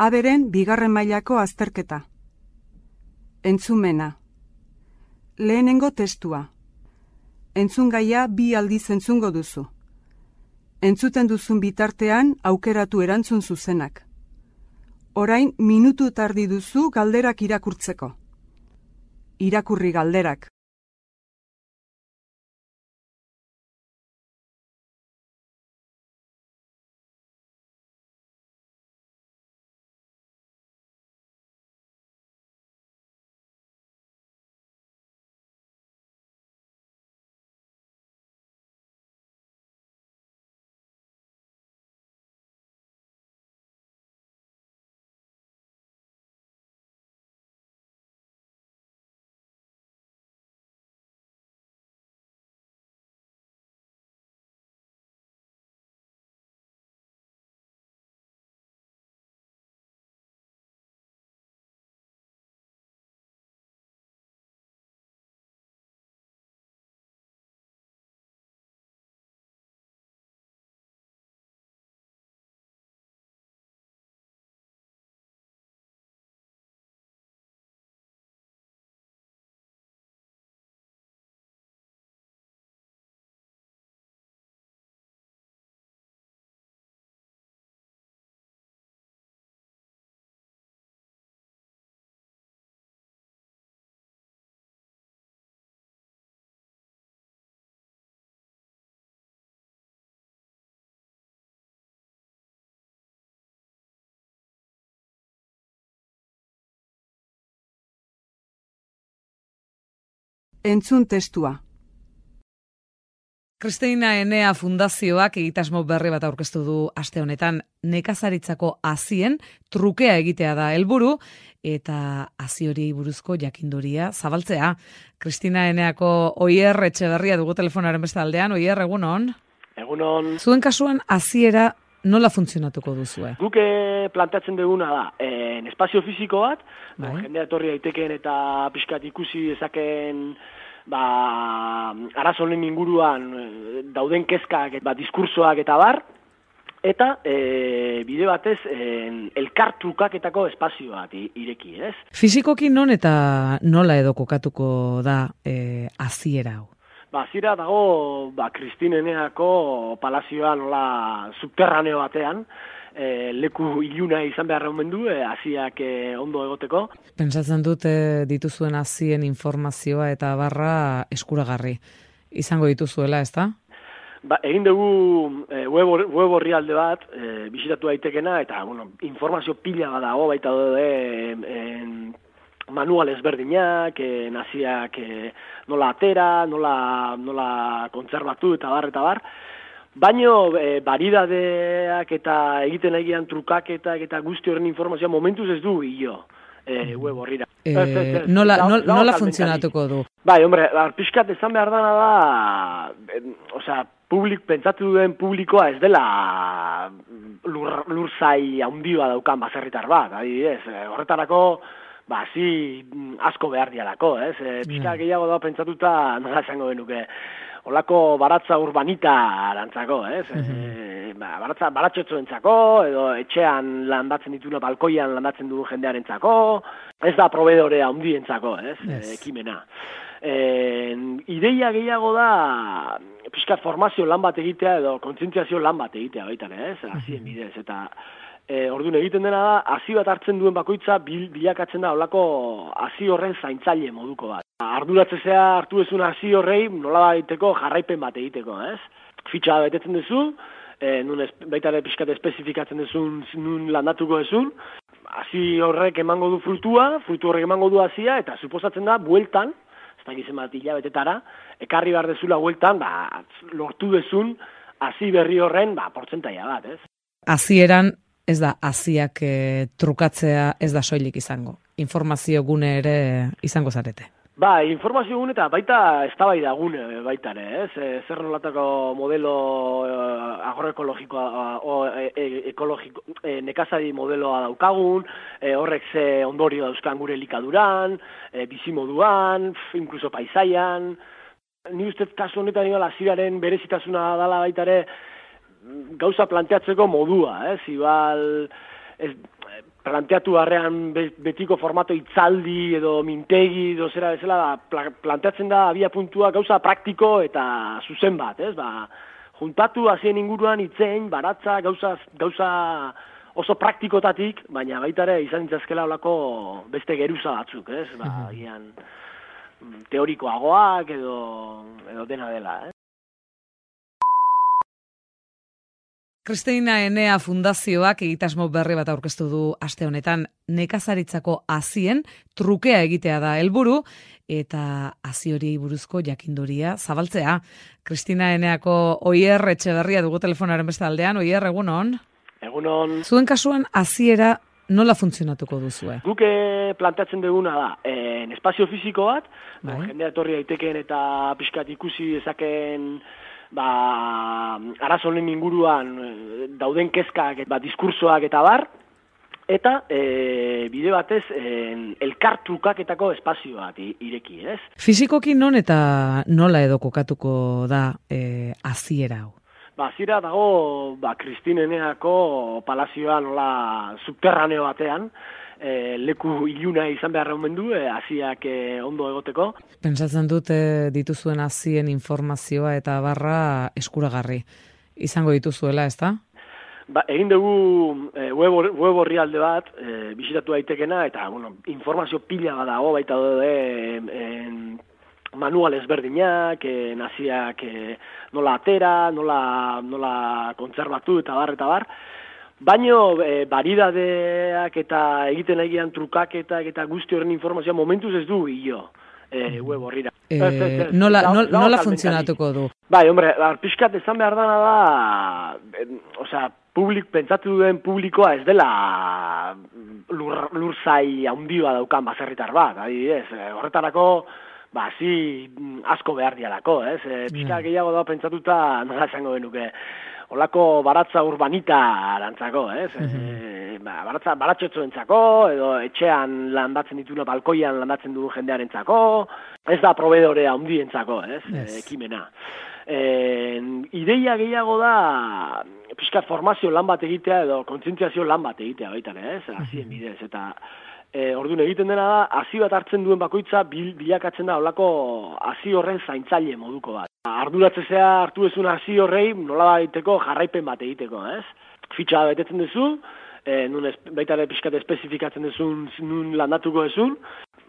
Aberen bigarren mailako azterketa. Entzumena. Lehenengo testua. Entzun gaia bi aldiz entzungo duzu. Entzuten duzun bitartean aukeratu erantzun zuzenak. Orain minutu tardi duzu galderak irakurtzeko. Irakurri galderak. Entzun testua. Kristina Enea Fundazioak egitasmo berri bat aurkeztu du aste honetan nekazaritzako hazien trukea egitea da helburu eta hazi hori buruzko jakinduria zabaltzea. Kristina Eneako Oier Etxeberria dugu telefonaren beste aldean. Oier, egunon? Egunon. Zuen kasuan hasiera nola funtzionatuko duzue? Guke planteatzen duguna da, en espazio fisiko bat, bai. jendea etorri daiteken eta pixkat ikusi dezaken ba, arazolen inguruan eh, dauden kezkak, ba, diskursoak eta bar, eta e, bide batez en, elkartrukaketako espazio bat ireki, ez? Fizikoki non eta nola edo kokatuko da e, aziera hau? Ba, zira dago, ba, Kristineneako palazioa nola subterraneo batean, e, leku iluna izan behar du, e, aziak e, ondo egoteko. Pentsatzen dute dituzuen azien informazioa eta barra eskuragarri. Izango dituzuela, ez da? Ba, egin dugu e, web, web horri alde bat, e, bisitatu daitekena, eta bueno, informazio pila badago, baita dode, e, manual ezberdinak, e, naziak e, nola atera, nola, nola kontzerbatu eta bar, eta bar. Baino, e, baridadeak eta egiten egian trukaketak eta guzti horren informazioa momentuz ez du hilo e, web horrira. E, nola, nola, nola funtzionatuko du? Bai, hombre, arpiskat ezan behar dana da, e, osea, publik, pentsatu duen publikoa ez dela lur, lurzai handia daukan baserritar bat, adibidez, horretarako, ba, zi mm, asko behar dialako, ez? E, pixka mm. gehiago da pentsatuta, nola esango benuke, olako baratza urbanita arantzako, ez? Mm -hmm. ba, baratza, baratxotzu entzako, edo etxean landatzen dituna balkoian landatzen du jendearen txako, ez da proveedorea handi entzako, ez? Yes. ekimena. E, ideia gehiago da, pixka formazio lan bat egitea, edo kontzientziazio lan bat egitea baita, ez? Azien bidez, eta e, orduan egiten dena da, hasi bat hartzen duen bakoitza bil, bilakatzen da olako hasi horren zaintzaile moduko bat. Arduratzea hartu ezun hasi horrei nola baiteko jarraipen bat egiteko, ez? Fitxa betetzen duzu, e, nun ez, baita ere pixkat espezifikatzen duzun nun landatuko duzun, hasi horrek emango du frutua, frutu horrek emango du hasia, eta suposatzen da, bueltan, ez da gizien bat hilabetetara, ekarri behar dezula bueltan, ba, lortu dezun, hasi berri horren, ba, portzentaia bat, ez? Hasieran ez da aziak e, trukatzea ez da soilik izango. Informazio gune ere izango zarete. Ba, informazio gune eta baita ez da bai da gune baita ere, ez? E, zer nolatako modelo e, agroekologikoa o e, e, ekologiko, e, nekazari modeloa daukagun, e, horrek ze ondorio dauzkan gure likaduran, e, bizimoduan, inkluso paisaian, ni ustez kasu honetan niola ziraren berezitasuna dala baita ere, gauza planteatzeko modua, ez? Ibal, ez, planteatu harrean betiko formato itzaldi edo mintegi edo zera bezala ba, planteatzen da abia puntua gauza praktiko eta zuzen bat, ez? Ba, juntatu hasien inguruan itzein, baratza, gauza, gauza oso praktikotatik, baina baita ere izan ditzazkela olako beste geruza batzuk, ez? Ba, gian, teorikoagoak edo, edo dena dela, ez? Kristina Enea Fundazioak egitasmo berri bat aurkeztu du aste honetan nekazaritzako hazien trukea egitea da helburu eta hazi hori buruzko jakinduria zabaltzea. Kristina Eneako Oier Etxeberria dugu telefonaren beste aldean. Oier, egunon? Egunon. Zuen kasuan haziera nola funtzionatuko duzue? Guke planteatzen duguna da, en espazio fisiko bat, bai. jendea etorri daiteken eta pixkat ikusi dezaken ba, arazonen inguruan eh, dauden kezkak, ba, diskursoak eta bar, eta e, bide batez e, elkartrukaketako espazioak ireki, ez? Fizikoki non eta nola edo kokatuko da e, aziera hau? Ba, azira dago, ba, Kristineneako palazioa nola subterraneo batean, e, leku iluna izan behar omen du, e, aziak e, ondo egoteko. Pentsatzen dut e, dituzuen azien informazioa eta barra eskuragarri. Izango dituzuela, ez da? Ba, egin dugu e, web, web horri alde bat, e, bisitatu daitekena, eta bueno, informazio pila badago baita daude e, manual ezberdinak, e, naziak e, nola atera, nola, nola kontzerbatu eta bar, eta bar. Baino, e, baridadeak eta egiten egian trukaketak eta guzti horren informazioa momentuz ez du hilo e, web horrira. E, nola, nola, nola funtzionatuko du? Bai, hombre, arpiskat ezan behar dana da, osea, publik, pentsatu duen publikoa ez dela lur, lur zai haundioa daukan baserritar bat, adibidez, horretarako, ba, zi asko behar dialako, ez? E, Piskat gehiago da pentsatuta, nola esango benuke, olako baratza urbanita arantzako, ez? Mm -hmm. ba, baratza, edo etxean landatzen dituna balkoian landatzen du jendearen entzako, ez da proveedorea handi entzako, ez? Yes. ekimena. E, ideia gehiago da, pixka formazio lan bat egitea edo kontzientziazio lan bat egitea baita, ez? Azien bidez, eta e, orduan egiten dena da, hasi bat hartzen duen bakoitza bil, bilakatzen da olako hasi horren zaintzaile moduko bat. Arduratzea hartu ezun hasi horrei nola baiteko jarraipen bat egiteko, ez? Fitxa betetzen duzu, e, nun ez, baita ere pixkat espezifikatzen duzun nun landatuko ezun,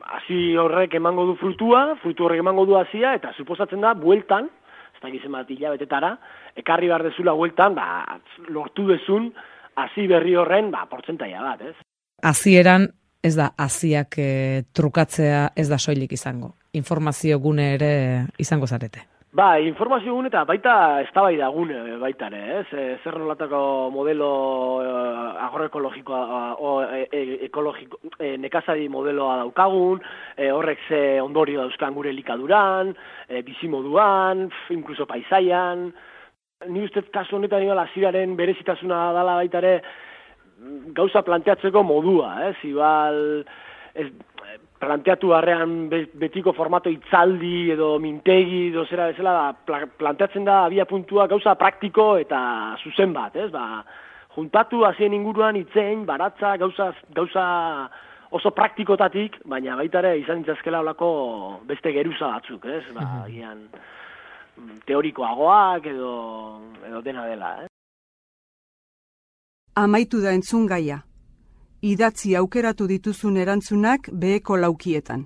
hasi horrek emango du frutua, frutu horrek emango du hasia, eta suposatzen da, bueltan, ez da gizien bat hilabetetara, ekarri behar dezula bueltan, ba, lortu dezun, hasi berri horren, ba, portzentaia bat, ez? Hasieran ez da hasiak e, trukatzea ez da soilik izango. Informazio gune ere izango zarete. Ba, informazio gune eta baita eztabaida gune baita ere, ez? E, zer nolatako modelo uh, agroekologikoa o e, e, ekologiko, e, nekazari modeloa daukagun, e, horrek ze ondorio dauzkan gure likaduran, e, bizimoduan, inkluso paisaian. Ni ustez kasu honetan niola ziraren berezitasuna dala baita ere gauza planteatzeko modua, ez? Ibal, ez, planteatu harrean betiko formato itzaldi edo mintegi edo zera bezala ba, planteatzen da abia puntua gauza praktiko eta zuzen bat, ez? Ba, juntatu hasien inguruan itzein, baratza, gauza, gauza oso praktikotatik, baina baita ere izan ditzazkela olako beste geruza batzuk, ez? Ba, gian, teorikoagoak edo, edo dena dela, ez? Amaitu da entzun gaia idatzi aukeratu dituzun erantzunak beheko laukietan.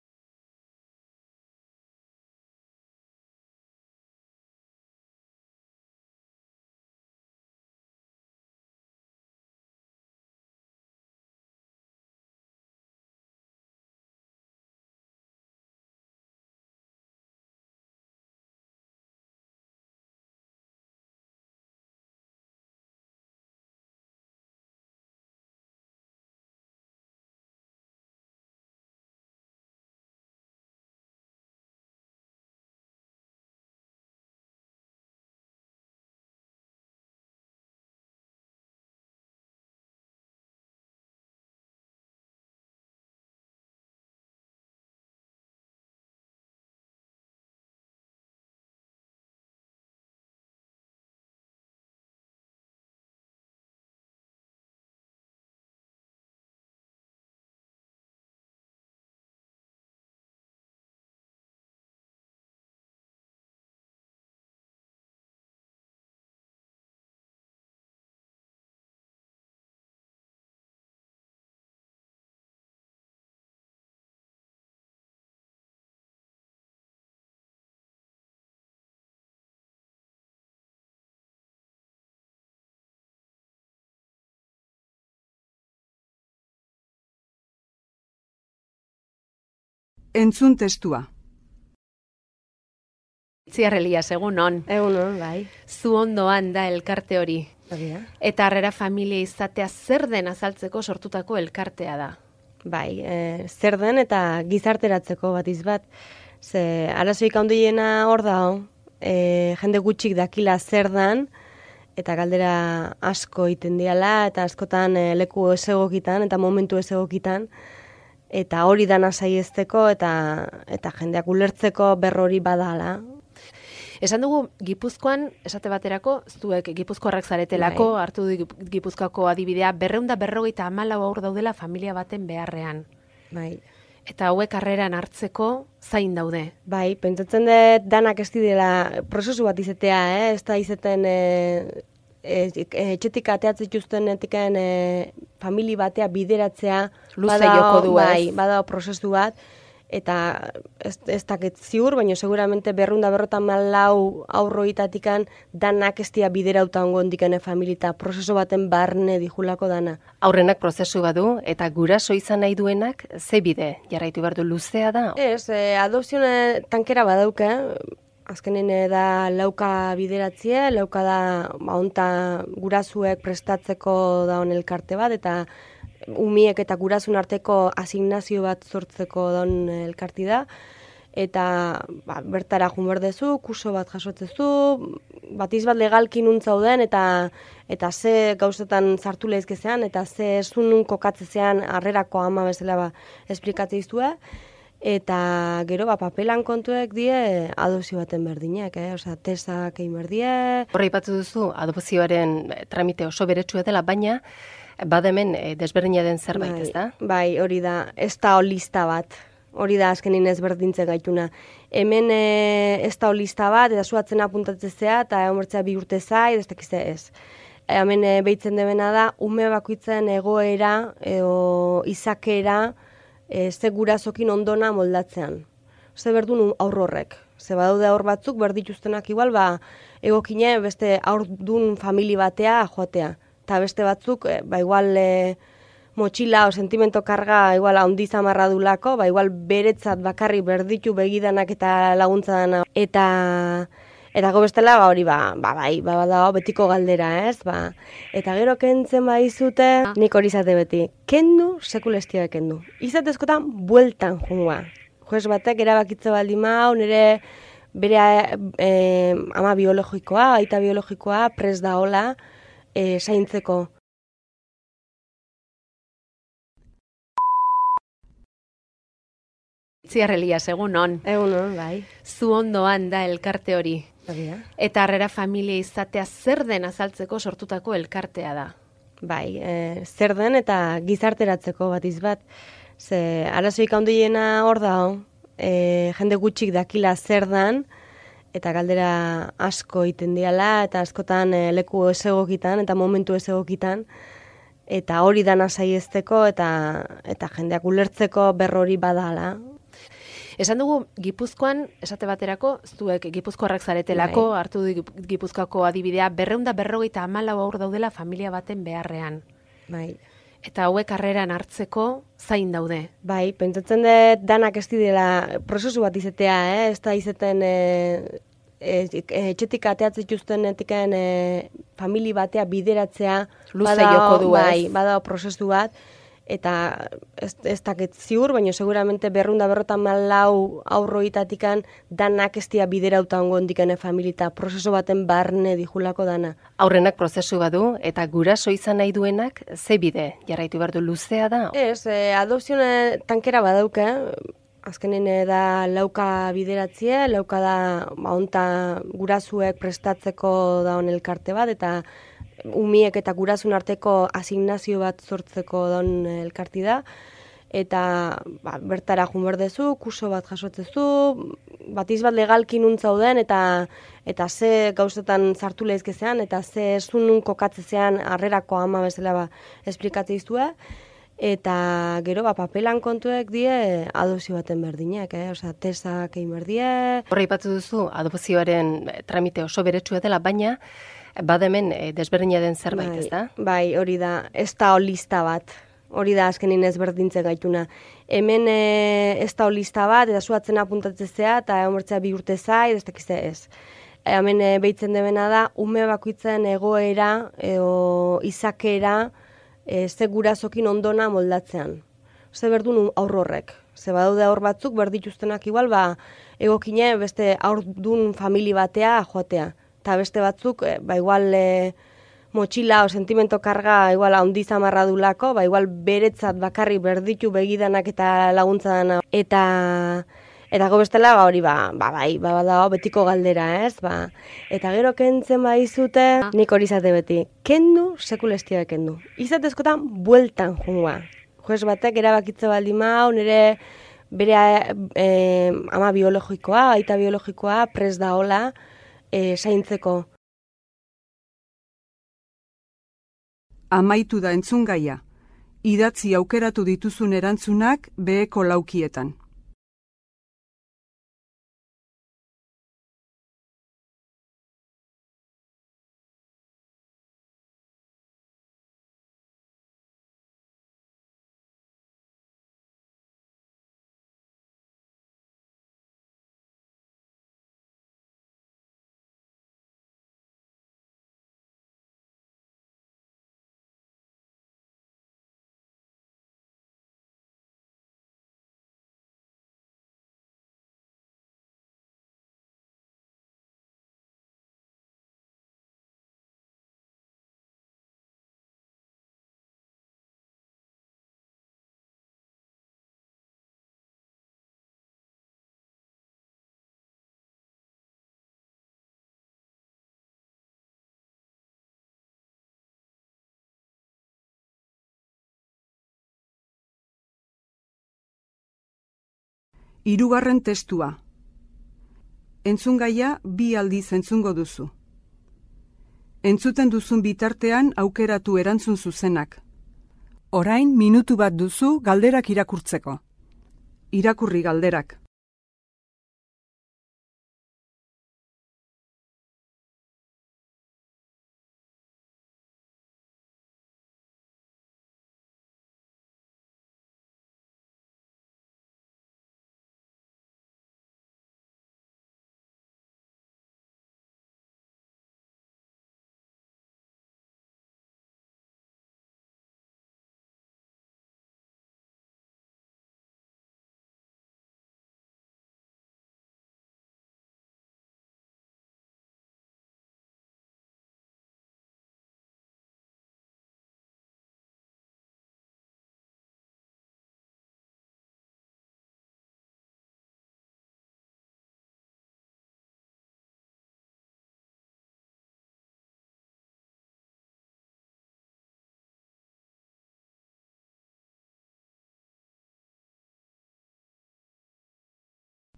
Entzun testua. Ziarrelia, segun on. Egun on, bai. Zu ondoan da elkarte hori. Baina. Eta harrera familia izatea zer den azaltzeko sortutako elkartea da. Bai, e, zer den eta gizarteratzeko bat izbat. Ze, arazoik handiena hor da, e, jende gutxik dakila zer den, eta galdera asko iten diala, eta askotan e, leku ez egokitan, eta momentu ez egokitan, eta hori dana saiesteko eta eta jendeak ulertzeko berrori badala. Esan dugu Gipuzkoan esate baterako zuek Gipuzkoarrak zaretelako Bai. hartu du Gipuzkoako adibidea 254 haur daudela familia baten beharrean. Bai. Eta hauek harreran hartzeko zain daude. Bai, pentsatzen dut danak ez dira prozesu bat izatea, eh? ez da izeten e, e, etxetik ateatzen dituzten etiken e, famili batea bideratzea Luze joko du, bai, badao prozesu bat eta ez, ez dakit ziur, baina seguramente berrunda berrotan malau aurroitatikan danak ez dira biderauta ongo ondikene familita prozesu baten barne dijulako dana. Aurrenak prozesu badu eta guraso izan nahi duenak ze bide jarraitu behar du luzea da. Ez, e, adopzione tankera badauke, azkenen da lauka bideratzea, lauka da ba, onta gurazuek prestatzeko da on elkarte bat, eta umiek eta gurasun arteko asignazio bat sortzeko daun elkarti da, eta ba, bertara jun berdezu, kurso bat jasotzezu, batiz bat legalki nuntzauden, eta eta ze gauzetan sartu lehizkezean, eta ze zunun kokatzezean harrerako ama bezala ba, esplikatze iztua, eta gero ba, papelan kontuek die adopzio baten berdinak, eh? Osea, tesak egin berdie, Horra ipatu duzu adopzioaren eh, tramite oso beretsua dela, baina bademen eh, desberdina den zerbait, bai, ez da? Bai, hori da, ez da lista bat. Hori da azkenin ezberdintzen gaituna. Hemen e, ez da lista bat, eta zuatzen apuntatzea, eta egon bi urte zai, ez dakize ez. E, hemen e, behitzen debena da, ume bakoitzen egoera, edo izakera, e, ze gurasokin ondona moldatzean. Ze berdun aurrorrek. Ze badaude aur batzuk berdituztenak igual, ba, egokine beste aurdun famili batea joatea. Eta beste batzuk, e, ba igual e, motxila o sentimento karga igual handi zamarra dulako, ba igual beretzat bakarri berditu begidanak eta laguntza dana. Eta eta go bestela ba hori ba, ba bai, ba bada betiko galdera, ez? Ba, eta gero kentzen baizute, nik hori izate beti. Kendu sekulestia kendu. Izatezkotan bueltan joangoa. Juez batek erabakitze baldin mau, nire bere e, ama biologikoa, aita biologikoa pres da hola e, zaintzeko. Ziarrelia, segun on. Egun hon, bai. Zu ondoan da elkarte hori. Eta harrera familia izatea zer den azaltzeko sortutako elkartea da. Bai, e, zer den eta gizarteratzeko bat izbat. Ze, arazoik handiena hor da, e, jende gutxik dakila zer dan, eta galdera asko iten diala, eta askotan e, leku ez egokitan, eta momentu ez egokitan, eta hori dana saiesteko eta eta jendeak ulertzeko berrori badala. Esan dugu Gipuzkoan esate baterako zuek Gipuzkoarrak zaretelako Bai. hartu du Gipuzkoako adibidea 254 aur daudela familia baten beharrean. Bai. Eta hauek harreran hartzeko zain daude. Bai, pentsatzen dut danak ez dira prozesu bat izatea, eh? ez da izeten e, e, etxetik ateatzen dituzten etiken e, famili batea bideratzea. Luze joko du? Bai, badao prozesu bat, eta ez, ez dakit ziur, baina seguramente berrunda berrotan malau aurroitatikan danak ez dira biderauta ongo ondikene familita, prozesu baten barne dijulako dana. Aurrenak prozesu badu eta guraso izan nahi duenak ze bide jarraitu behar du luzea da. Ez, e, adopzione tankera badauke, azkenen eh, da lauka bideratzie, lauka da ba, onta gurazuek prestatzeko da elkarte bat, eta umiek eta gurasun arteko asignazio bat sortzeko don elkarti da, eta ba, bertara jun berdezu, kurso bat jasotzezu, batiz bat legalki nuntzauden, eta eta ze gauzetan sartu lehizkezean, eta ze zunun kokatzezean harrerako ama bezala ba, esplikatze izue, eta gero ba, papelan kontuek die adopzio baten berdinak, eh? Osea, tesak egin berdie, Horra ipatu duzu adopzioaren eh, tramite oso beretsua dela, baina bademen eh, desberdina den zerbait, bai, ez da? Bai, hori da, ez da lista bat. Hori da azkenin ezberdintzen gaituna. Hemen e, ez da lista bat, eta zuatzen apuntatzea eta egon bi urte zai, ez dakize ez. E, hemen e, behitzen debena da, ume bakoitzen egoera, edo izakera, e, ze gurasokin ondona moldatzean. Ze berdun aurrorrek. Ze badaude aur batzuk, berdituztenak igual, ba, egokine beste aurdun famili batea joatea. Eta beste batzuk, e, ba, igual, e, motxila o sentimento karga igual handi zamarra dulako, ba igual beretzat bakarri berditu begidanak eta laguntza dana. Eta eta go bestela ba hori ba, ba bai, ba badago betiko galdera, ez? Ba, eta gero kentzen baizute, nik hori izate beti. Kendu sekulestia kendu. Izatezkotan bueltan joangoa. Juez batek erabakitze baldin mau, nire bere e, ama biologikoa, aita biologikoa pres da hola zaintzeko. Amaitu da entzungaia. Idatzi aukeratu dituzun erantzunak beheko laukietan. Hirugarren testua. Entzungaia bi aldiz entzungo duzu. Entzuten duzun bitartean aukeratu erantzun zuzenak. Orain minutu bat duzu galderak irakurtzeko. Irakurri galderak.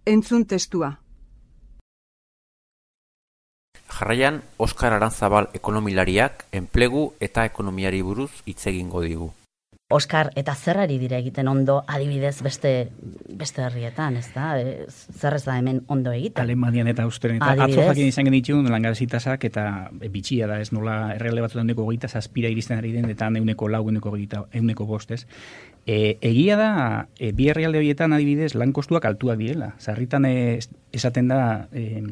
Entzun testua. Jarraian, Oskar Arantzabal ekonomilariak enplegu eta ekonomiari buruz hitz egingo digu. Oskar, eta zerrari dira egiten ondo adibidez beste beste herrietan, ez da? E, zer ez da hemen ondo egiten? Alemanian eta Austrian. Eta Adibidez? atzo jakin izan genitxun langabezitasak eta e, bitxia da, ez nola erreale batzutan euneko goita zazpira iristen ari den, eta euneko lau, euneko goita, euneko bostez. E, egia da, e, bi herrialde horietan adibidez lan kostuak altuak direla. Zarritan e, esaten da, e,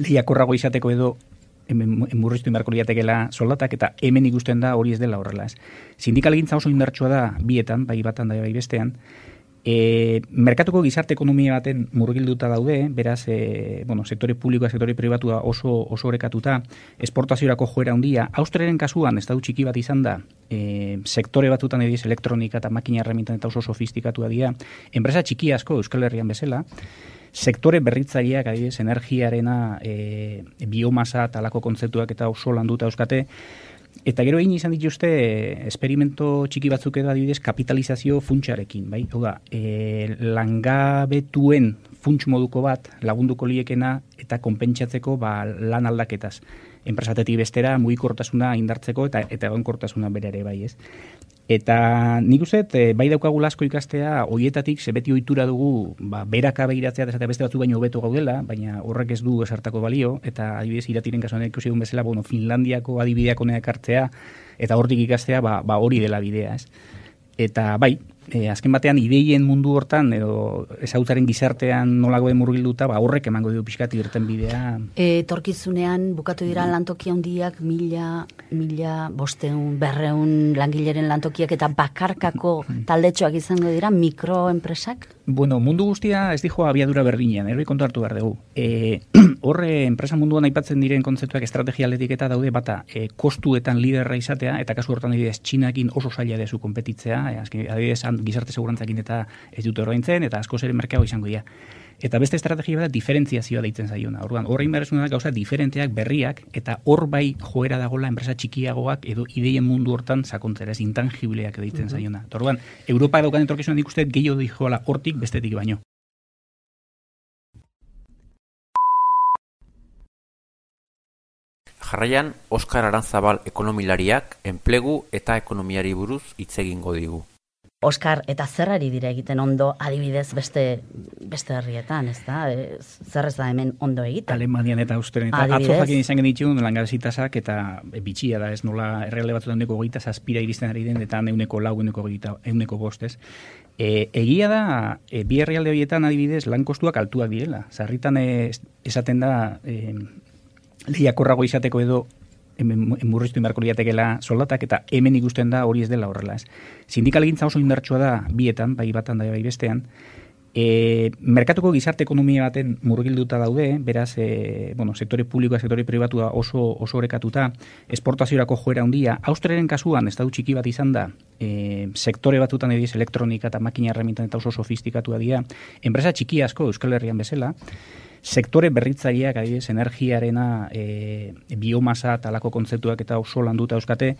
lehiakorrago izateko edo hemen murriztu inbarko liatekela soldatak eta hemen ikusten da hori ez dela horrela ez. Sindikal egintza oso indartsua da bietan, bai batan da bai bestean, E, merkatuko gizarte ekonomia baten murgilduta daude, beraz, e, bueno, sektore publikoa, sektore pribatua oso, oso orekatuta, esportaziorako joera handia. Austriaren kasuan, ez da txiki bat izan da, e, sektore batutan ediz elektronika eta makina herramientan eta oso sofistikatua dira, enpresa txiki asko Euskal Herrian bezala, sektore berritzaileak adibidez energiarena, e, biomasa talako kontzeptuak eta oso landuta euskate, Eta gero egin izan dituzte eh, esperimento txiki batzuk edo adibidez kapitalizazio funtsarekin, bai? Hau da, e, langabetuen funts moduko bat lagunduko liekena eta konpentsatzeko ba, lan aldaketaz. Enpresatetik bestera mugikortasuna indartzeko eta eta egonkortasuna bere ere bai, ez? Eta nik uste, e, bai daukagu asko ikastea, hoietatik, ze beti ohitura dugu, ba, beraka behiratzea, eta beste batzu baino hobeto gaudela, baina horrek ez du esartako balio, eta adibidez iratiren kasuan ikusi dugun bezala, bueno, Finlandiako adibideak honeak hartzea, eta hortik ikastea, ba, ba hori dela bidea, ez? Eta bai, e, azken batean ideien mundu hortan edo ezautzaren gizartean nolago murgilduta, ba horrek emango dio pixkat irten bidea. E, torkizunean bukatu dira lantoki handiak mila, mila bosteun, berreun langileren lantokiak eta bakarkako taldetxoak izango dira mikroenpresak? Bueno, mundu guztia ez dijo abiadura berdinean, erri kontu hartu behar dugu. E, horre, enpresa munduan aipatzen diren kontzeptuak estrategialetik eta daude bata e, kostuetan liderra izatea, eta kasu hortan adibidez, txinakin oso zaila dezu kompetitzea, e, azken, adibidez, gizarte segurantzakin eta ez dute ordaintzen, eta asko ere merkeago izango dira. Eta beste estrategia da diferentziazioa deitzen zaiona. Orduan, horrein behar gauza diferenteak, berriak, eta hor bai joera dagola enpresa txikiagoak edo ideien mundu hortan sakontzera, ez intangibleak deitzen zaiona. Eta Orduan, Europa daukan entorkizunan ikuste gehiago dijoala hortik bestetik baino. Jarraian, Oskar Arantzabal ekonomilariak enplegu eta ekonomiari buruz hitz egingo digu. Oskar, eta zerrari dira egiten ondo adibidez beste beste herrietan, ez da? E, zer ez da hemen ondo egiten? Alemanian eta Austrian. Eta Adibidez? atzo jakin izan genitxun langabezitasak eta e, bitxia da, ez nola erreale batzutan euneko goita zazpira iristen ari den, eta euneko lau, euneko goita, euneko bostez. E, egia da, e, bi herrialde horietan adibidez lan kostuak altuak direla. Zarritan e, esaten da, e, lehiakorrago izateko edo hemen murriztu inbarko liatekela soldatak eta hemen ikusten da hori ez dela horrela ez. Sindikal egintza oso indartsua da bietan, bai batan da bai bestean, E, merkatuko gizarte ekonomia baten murgilduta daude, beraz, e, bueno, sektore publikoa, sektore pribatua oso, oso orekatuta, esportaziorako joera handia. Austriaren kasuan, ez da txiki bat izan da, e, sektore batutan ediz elektronika eta makina herramientan eta oso sofistikatua dira, enpresa txiki asko Euskal Herrian bezala, sektore berritzaileak adibidez energiarena, e, biomasa talako kontzeptuak eta oso landuta euskate,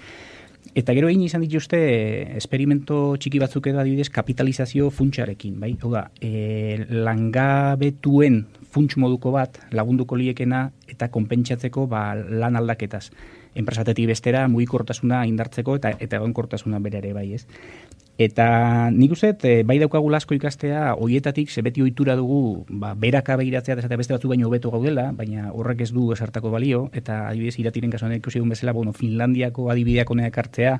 Eta gero egin izan dituzte eh, esperimento txiki batzuk edo adibidez kapitalizazio funtsarekin, bai? Hau da, e, langabetuen funts moduko bat lagunduko liekena eta konpentsatzeko ba, lan aldaketaz. Enpresatetik bestera mugikortasuna indartzeko eta eta egonkortasuna bere ere bai, ez? Eta nik uste, e, bai daukagu asko ikastea, hoietatik, ze beti ohitura dugu, ba, beraka behiratzea, eta beste batzu baino hobeto gaudela, baina horrek ez du esartako balio, eta adibidez iratiren kasuan ikusi egun bezala, bueno, Finlandiako adibideak honeak hartzea,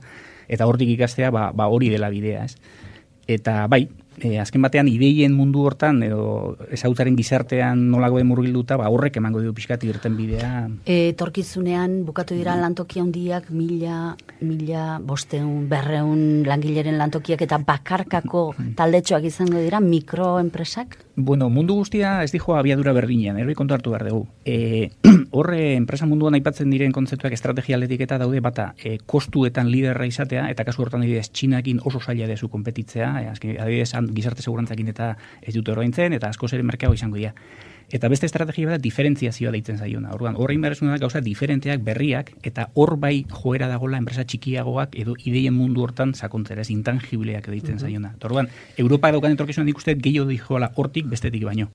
eta hortik ikastea, ba, ba hori dela bidea, ez? Eta bai, e, azken batean ideien mundu hortan edo ezautzaren gizartean nolago murgilduta, ba horrek emango dio pixkat irten bidea. E, torkizunean bukatu dira lantoki handiak mila, mila bosteun, berreun langileren lantokiak eta bakarkako taldetxoak izango dira mikroenpresak? Bueno, mundu guztia ez dijo abiadura berdinean, erri kontu hartu behar dugu. E, horre, enpresa munduan aipatzen diren kontzeptuak estrategialetik eta daude bata e, kostuetan liderra izatea, eta kasu hortan adibidez txinakin oso zaila dezu kompetitzea, e, azken, adibidez gizarte segurantzakin eta ez dute ordaintzen, eta asko ere merkeago izango dira. Eta beste estrategia da diferentziazioa deitzen zaiona. Orduan, horrein behar da gauza diferenteak, berriak, eta hor bai joera dagola enpresa txikiagoak edo ideien mundu hortan sakontzera, ez intangibleak deitzen zaiona. Orduan, Europa daukan etorkizunan ikuste gehiago dijoala hortik bestetik baino.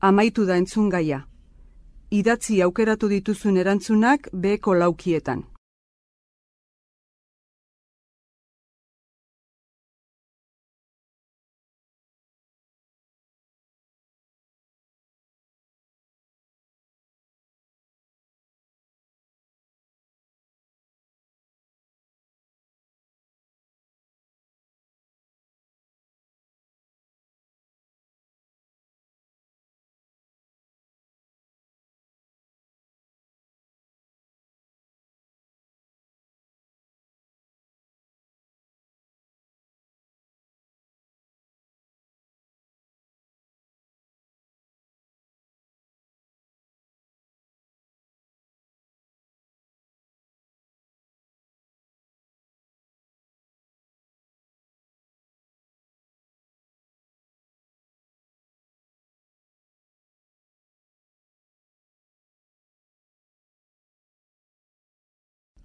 Amaitu da entzun gaia. Idatzi aukeratu dituzun erantzunak beheko laukietan.